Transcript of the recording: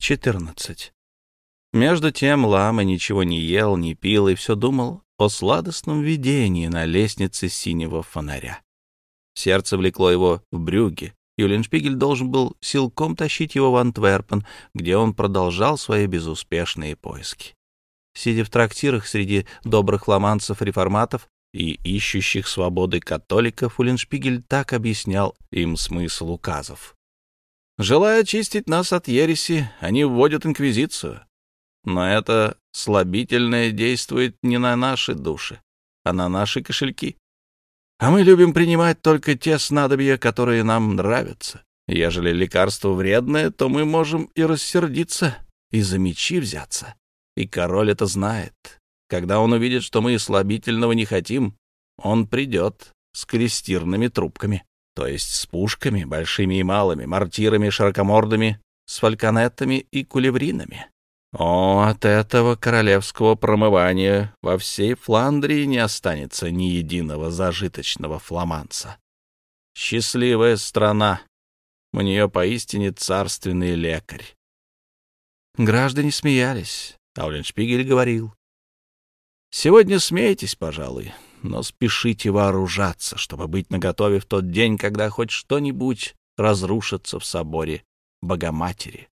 14. Между тем Лама ничего не ел, не пил и все думал о сладостном видении на лестнице синего фонаря. Сердце влекло его в брюги. Юлиншпигель должен был силком тащить его в Антверпен, где он продолжал свои безуспешные поиски. Сидя в трактирах среди добрых ломанцев-реформатов и ищущих свободы католиков, Уллиншпигель так объяснял им смысл указов. Желая очистить нас от ереси, они вводят инквизицию. Но это слабительное действует не на наши души, а на наши кошельки. А мы любим принимать только те снадобья, которые нам нравятся. Ежели лекарство вредное, то мы можем и рассердиться, и за мечи взяться. И король это знает. Когда он увидит, что мы слабительного не хотим, он придет с крестирными трубками, то есть с пушками, большими и малыми, мортирами, широкомордами, с фальконетами и кулевринами. О, от этого королевского промывания во всей Фландрии не останется ни единого зажиточного фламанца. Счастливая страна. У нее поистине царственный лекарь. Граждане смеялись. Ауленшпигель говорил. «Сегодня смейтесь, пожалуй, но спешите вооружаться, чтобы быть наготове в тот день, когда хоть что-нибудь разрушится в соборе Богоматери».